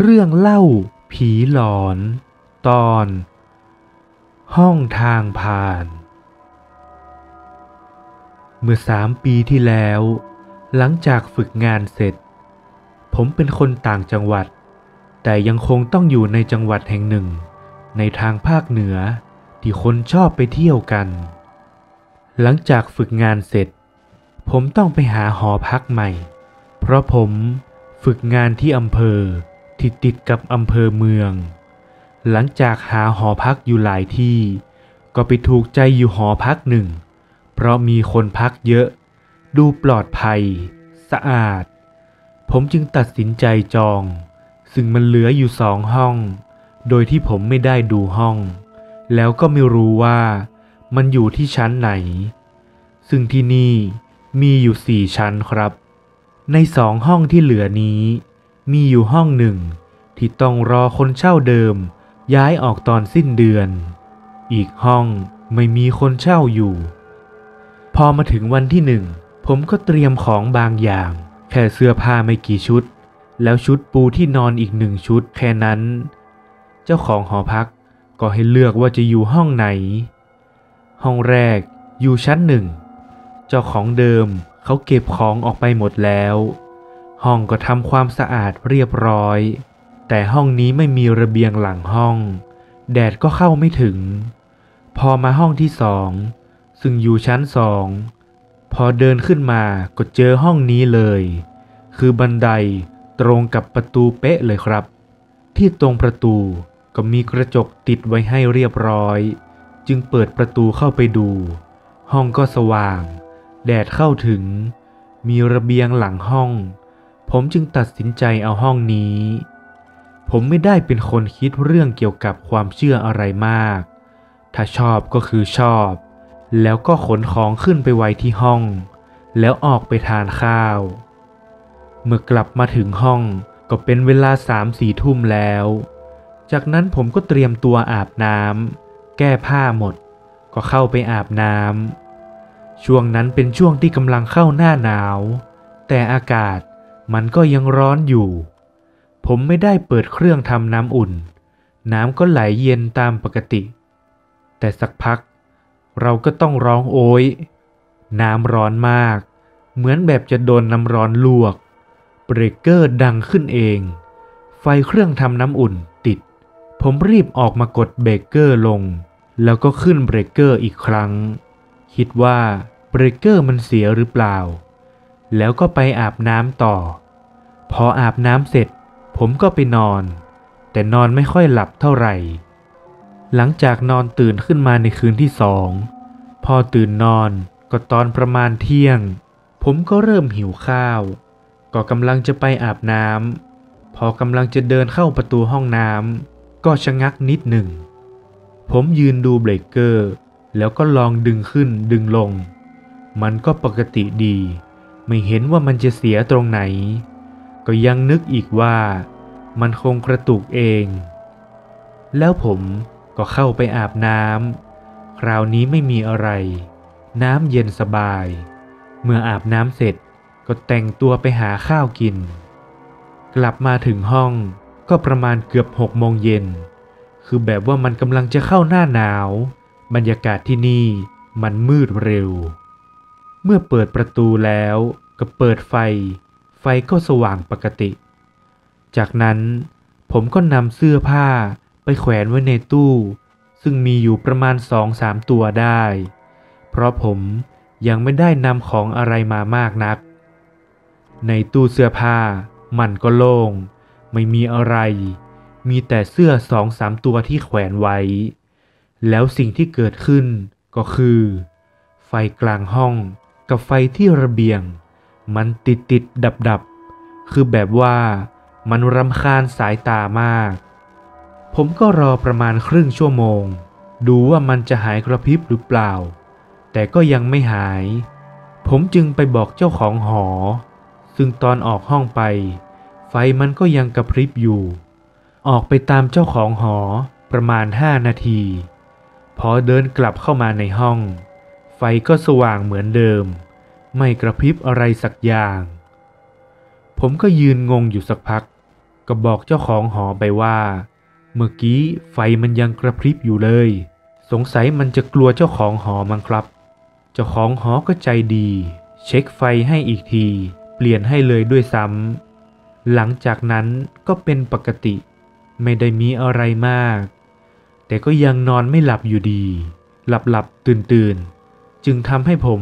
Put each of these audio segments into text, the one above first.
เรื่องเล่าผีหลอน ตอน ห้องทางผ่าน เมื่อสามปีที่แล้ว หลังจากฝึกงานเสร็จ ผมเป็นคนต่างจังหวัด แต่ยังคงต้องอยู่ในจังหวัดแห่งหนึ่ง ในทางภาคเหนือที่คนชอบไปเที่ยวกัน หลังจากฝึกงานเสร็จ ผมต้องไปหาหอพักใหม่ เพราะผมฝึกงานที่อำเภอ ที่ติดกับอำเภอเมือง หลังจากหาหอพักอยู่หลายที่ ก็ไปถูกใจอยู่หอพักหนึ่ง เพราะมีคนพักเยอะ ดูปลอดภัย สะอาด ผมจึงตัดสินใจจอง ซึ่งมันเหลืออยู่สองห้อง โดยที่ผมไม่ได้ดูห้อง แล้วก็ไม่รู้ว่ามันอยู่ที่ชั้นไหน ซึ่งที่นี่มีอยู่สี่ชั้นครับ ในสองห้องที่เหลือนี้ มีอยู่ห้องหนึ่ง ที่ต้องรอคนเช่าเดิม ย้ายออกตอนสิ้นเดือน อีกห้องไม่มีคนเช่าอยู่ พอมาถึงวันที่หนึ่ง ผมก็เตรียมของบางอย่าง แค่เสื้อผ้าไม่กี่ชุด แล้วชุดปูที่นอนอีกหนึ่งชุดแค่นั้น เจ้าของหอพักก็ให้เลือกว่าจะอยู่ห้องไหน ห้องแรกอยู่ชั้นหนึ่ง เจ้าของเดิมเขาเก็บของออกไปหมดแล้ว ห้องก็ทำความสะอาดเรียบร้อย แต่ห้องนี้ไม่มีระเบียงหลังห้อง แดดก็เข้าไม่ถึง พอมาห้องที่สองซึ่งอยู่ชั้นสองพอเดินขึ้นมาก็เจอห้องนี้เลย คือบันไดตรงกับประตูเป๊ะเลยครับ ที่ตรงประตูก็มีกระจกติดไว้ให้เรียบร้อย จึงเปิดประตูเข้าไปดู ห้องก็สว่าง แดดเข้าถึง มีระเบียงหลังห้อง ผมจึงตัดสินใจเอาห้องนี้ ผมไม่ได้เป็นคนคิดเรื่องเกี่ยวกับความเชื่ออะไรมาก ถ้าชอบก็คือชอบ แล้วก็ขนของขึ้นไปไว้ที่ห้อง แล้วออกไปทานข้าว เมื่อกลับมาถึงห้องก็เป็นเวลาสามสี่ทุ่มแล้ว จากนั้นผมก็เตรียมตัวอาบน้ำแก้ผ้าหมด ก็เข้าไปอาบน้ำช่วงนั้นเป็นช่วงที่กำลังเข้าหน้าหนาว แต่อากาศ มันก็ยังร้อนอยู่ ผมไม่ได้เปิดเครื่องทำน้ำอุ่น น้ำก็ไหลเย็นตามปกติ แต่สักพัก เราก็ต้องร้องโอย น้ำร้อนมาก เหมือนแบบจะโดนน้ำร้อนลวก เบรกเกอร์ดังขึ้นเอง ไฟเครื่องทำน้ำอุ่นติด ผมรีบออกมากดเบรกเกอร์ลง แล้วก็ขึ้นเบรกเกอร์อีกครั้ง คิดว่าเบรกเกอร์มันเสียหรือเปล่า แล้วก็ไปอาบน้ำต่อ พออาบน้ำเสร็จ ผมก็ไปนอน แต่นอนไม่ค่อยหลับเท่าไหร่ หลังจากนอนตื่นขึ้นมาในคืนที่สอง พอตื่นนอนก็ตอนประมาณเที่ยง ผมก็เริ่มหิวข้าว ก็กำลังจะไปอาบน้ำพอกำลังจะเดินเข้าประตูห้องน้ำก็ชะงักนิดหนึ่ง ผมยืนดูเบรกเกอร์ แล้วก็ลองดึงขึ้นดึงลง มันก็ปกติดี ไม่เห็นว่ามันจะเสียตรงไหน ก็ยังนึกอีกว่ามันคงกระตุกเอง แล้วผมก็เข้าไปอาบน้ำคราวนี้ไม่มีอะไร น้ำเย็นสบาย เมื่ออาบน้ำเสร็จก็แต่งตัวไปหาข้าวกิน กลับมาถึงห้องก็ประมาณเกือบหกโมงเย็น คือแบบว่ามันกำลังจะเข้าหน้าหนาว บรรยากาศที่นี่มันมืดเร็ว เมื่อเปิดประตูแล้วก็เปิดไฟ ไฟก็สว่างปกติ จากนั้นผมก็นำเสื้อผ้าไปแขวนไว้ในตู้ ซึ่งมีอยู่ประมาณสองสามตัวได้ เพราะผมยังไม่ได้นำของอะไรมามากนัก ในตู้เสื้อผ้ามันก็โล่ง ไม่มีอะไร มีแต่เสื้อสองสามตัวที่แขวนไว้ แล้วสิ่งที่เกิดขึ้นก็คือ ไฟกลางห้อง กับไฟที่ระเบียง มันติดติดดับดับคือแบบว่ามันรำคาญสายตามาก ผมก็รอประมาณครึ่งชั่วโมง ดูว่ามันจะหายกระพริบหรือเปล่า แต่ก็ยังไม่หาย ผมจึงไปบอกเจ้าของหอ ซึ่งตอนออกห้องไป ไฟมันก็ยังกระพริบอยู่ ออกไปตามเจ้าของหอประมาณห้านาที พอเดินกลับเข้ามาในห้อง ก็สว่างเหมือนเดิม ไม่กระพริบอะไรสักอย่าง ผมก็ยืนงงอยู่สักพัก ก็บอกเจ้าของหอไปว่า เมื่อกี้ไฟมันยังกระพริบอยู่เลย สงสัยมันจะกลัวเจ้าของหอมั้งครับ เจ้าของหอก็ใจดี เช็คไฟให้อีกที เปลี่ยนให้เลยด้วยซ้ำหลังจากนั้นก็เป็นปกติ ไม่ได้มีอะไรมาก แต่ก็ยังนอนไม่หลับอยู่ดี หลับหลับตื่นตื่น จึงทำให้ผม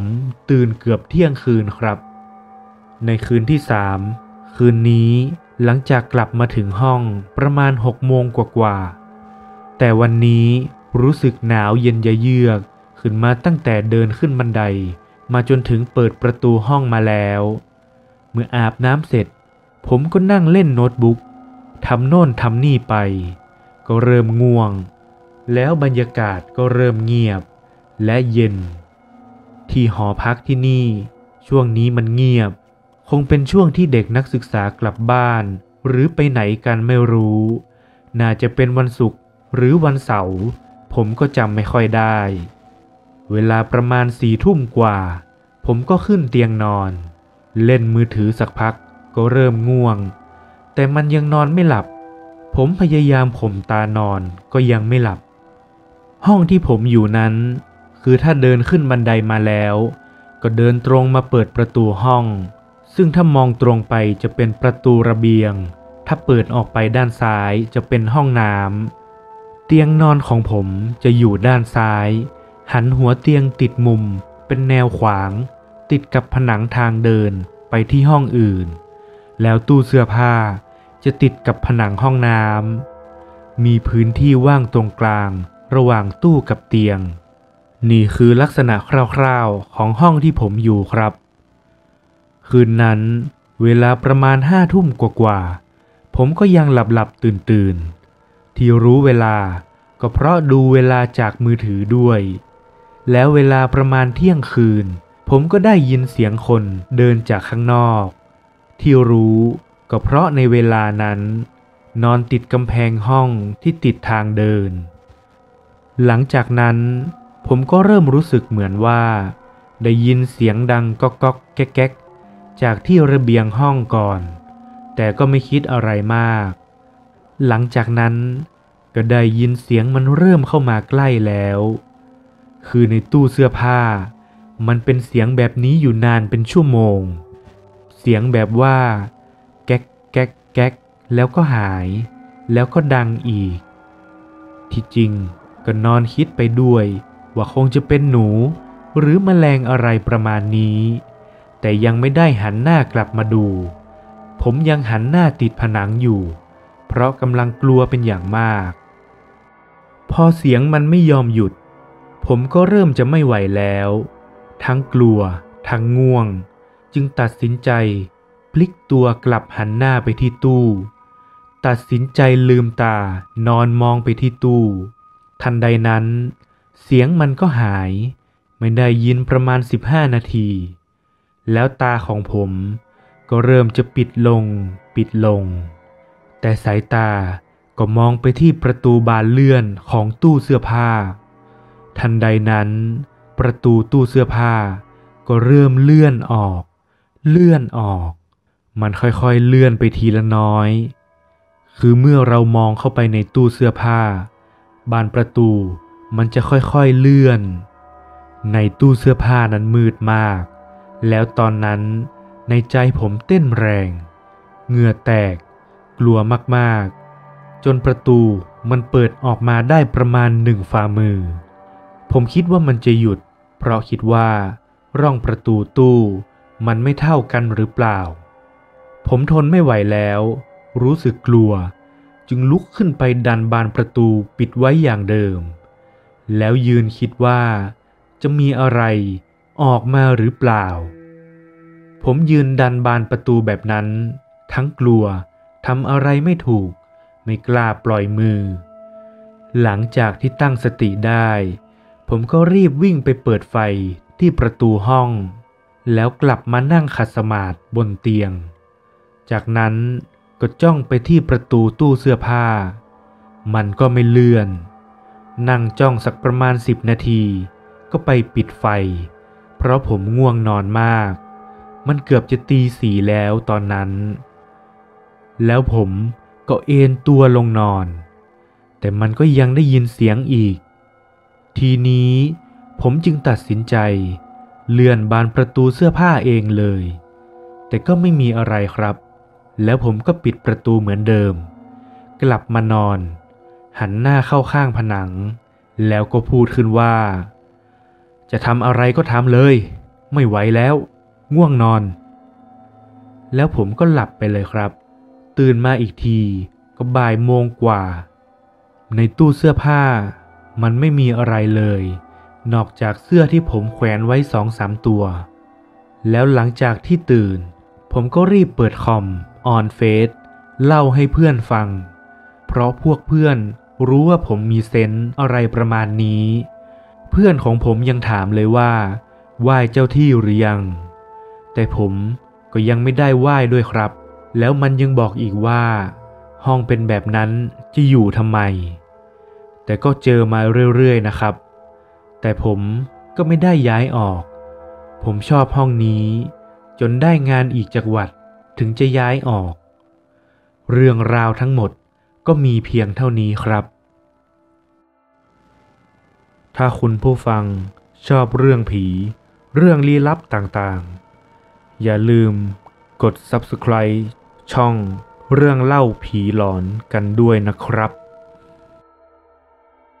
ตื่นเกือบเที่ยงคืนครับ ในคืนที่สามคืนนี้หลังจากกลับมาถึงห้องประมาณหกโมงกว่าๆแต่วันนี้รู้สึกหนาวเย็นยะเยือกขึ้นมาตั้งแต่เดินขึ้นบันได มาจนถึงเปิดประตูห้องมาแล้ว เมื่ออาบน้ำเสร็จ ผมก็นั่งเล่นโน้ตบุ๊กทำโน่นทำนี่ไป ก็เริ่มง่วง แล้วบรรยากาศก็เริ่มเงียบ และเย็น ที่หอพักที่นี่ ช่วงนี้มันเงียบ คงเป็นช่วงที่เด็กนักศึกษากลับบ้าน หรือไปไหนกันไม่รู้ น่าจะเป็นวันศุกร์หรือวันเสาร์ผมก็จำไม่ค่อยได้ เวลาประมาณสี่ทุ่มกว่า ผมก็ขึ้นเตียงนอน เล่นมือถือสักพักก็เริ่มง่วง แต่มันยังนอนไม่หลับ ผมพยายามข่มตานอนก็ยังไม่หลับ ห้องที่ผมอยู่นั้น คือถ้าเดินขึ้นบันไดมาแล้ว ก็เดินตรงมาเปิดประตูห้อง ซึ่งถ้ามองตรงไปจะเป็นประตูระเบียง ถ้าเปิดออกไปด้านซ้ายจะเป็นห้องน้ำเตียงนอนของผมจะอยู่ด้านซ้าย หันหัวเตียงติดมุม เป็นแนวขวาง ติดกับผนังทางเดินไปที่ห้องอื่น แล้วตู้เสื้อผ้าจะติดกับผนังห้องน้ำมีพื้นที่ว่างตรงกลางระหว่างตู้กับเตียง นี่คือลักษณะคร่าวๆของห้องที่ผมอยู่ครับ คืนนั้น เวลาประมาณห้าทุ่มกว่าๆผมก็ยังหลับหลับตื่นตื่นๆที่รู้เวลาก็เพราะดูเวลาจากมือถือด้วย แล้วเวลาประมาณเที่ยงคืน ผมก็ได้ยินเสียงคนเดินจากข้างนอก ที่รู้ก็เพราะในเวลานั้น นอนติดกำแพงห้องที่ติดทางเดิน หลังจากนั้น ผมก็เริ่มรู้สึกเหมือนว่า ได้ยินเสียงดังก๊อกก๊อกแก๊กแก๊กจากที่ระเบียงห้องก่อน แต่ก็ไม่คิดอะไรมาก หลังจากนั้นก็ได้ยินเสียงมันเริ่มเข้ามาใกล้แล้ว คือในตู้เสื้อผ้า มันเป็นเสียงแบบนี้อยู่นานเป็นชั่วโมง เสียงแบบว่า แก๊กแก๊กแก๊กแล้วก็หาย แล้วก็ดังอีก ที่จริงก็นอนคิดไปด้วย ว่าคงจะเป็นหนู หรือแมลงอะไรประมาณนี้ แต่ยังไม่ได้หันหน้ากลับมาดู ผมยังหันหน้าติดผนังอยู่ เพราะกำลังกลัวเป็นอย่างมาก พอเสียงมันไม่ยอมหยุด ผมก็เริ่มจะไม่ไหวแล้ว ทั้งกลัว ทั้งง่วง จึงตัดสินใจ พลิกตัวกลับหันหน้าไปที่ตู้ตัดสินใจลืมตานอนมองไปที่ตู้ ทันใดนั้น เสียงมันก็หาย ไม่ได้ยินประมาณ 15 นาที แล้วตาของผมก็เริ่มจะปิดลง ปิดลง แต่สายตาก็มองไปที่ประตูบานเลื่อนของตู้เสื้อผ้า ทันใดนั้น ประตูตู้เสื้อผ้า ก็เริ่มเลื่อนออก เลื่อนออก มันค่อยๆเลื่อนไปทีละน้อย คือเมื่อเรามองเข้าไปในตู้เสื้อผ้า บานประตู มันจะค่อยๆเลื่อน ในตู้เสื้อผ้านั้นมืดมาก แล้วตอนนั้นในใจผมเต้นแรง เหงื่อแตก กลัวมากๆ จนประตูมันเปิดออกมาได้ประมาณหนึ่งฝ่ามือ ผมคิดว่ามันจะหยุด เพราะคิดว่า ร่องประตูตู้มันไม่เท่ากันหรือเปล่า ผมทนไม่ไหวแล้ว รู้สึกกลัว จึงลุกขึ้นไปดันบานประตูปิดไว้อย่างเดิม แล้วยืนคิดว่า จะมีอะไรออกมาหรือเปล่า ผมยืนดันบานประตูแบบนั้น ทั้งกลัวทำอะไรไม่ถูก ไม่กล้าปล่อยมือ หลังจากที่ตั้งสติได้ ผมก็รีบวิ่งไปเปิดไฟที่ประตูห้อง แล้วกลับมานั่งขัดสมาธิบนเตียง จากนั้นก็จ้องไปที่ประตูตู้เสื้อผ้า มันก็ไม่เลื่อน นั่งจ้องสักประมาณสิบนาที ก็ไปปิดไฟ เพราะผมง่วงนอนมาก มันเกือบจะตีสี่แล้วตอนนั้น แล้วผมก็เอนตัวลงนอน แต่มันก็ยังได้ยินเสียงอีก ทีนี้ผมจึงตัดสินใจ เลื่อนบานประตูเสื้อผ้าเองเลย แต่ก็ไม่มีอะไรครับ แล้วผมก็ปิดประตูเหมือนเดิม กลับมานอน หันหน้าเข้าข้างผนัง แล้วก็พูดขึ้นว่า จะทำอะไรก็ทำเลย ไม่ไหวแล้ว ง่วงนอน แล้วผมก็หลับไปเลยครับ ตื่นมาอีกทีก็บ่ายโมงกว่า ในตู้เสื้อผ้า มันไม่มีอะไรเลย นอกจากเสื้อที่ผมแขวนไว้สองสามตัว แล้วหลังจากที่ตื่น ผมก็รีบเปิดคอมออนเฟซเล่าให้เพื่อนฟัง เพราะพวกเพื่อน รู้ว่าผมมีเซนส์อะไรประมาณนี้ เพื่อนของผมยังถามเลยว่าไหว้เจ้าที่หรือยัง แต่ผมก็ยังไม่ได้ไหว้ด้วยครับ แล้วมันยังบอกอีกว่า ห้องเป็นแบบนั้นจะอยู่ทำไม แต่ก็เจอมาเรื่อยๆนะครับ แต่ผมก็ไม่ได้ย้ายออก ผมชอบห้องนี้ จนได้งานอีกจังหวัดถึงจะย้ายออก เรื่องราวทั้งหมด ก็มีเพียงเท่านี้ครับ ถ้าคุณผู้ฟังชอบเรื่องผี เรื่องลี้ลับต่างๆ อย่าลืมกด subscribe ช่องเรื่องเล่าผีหลอนกันด้วยนะครับ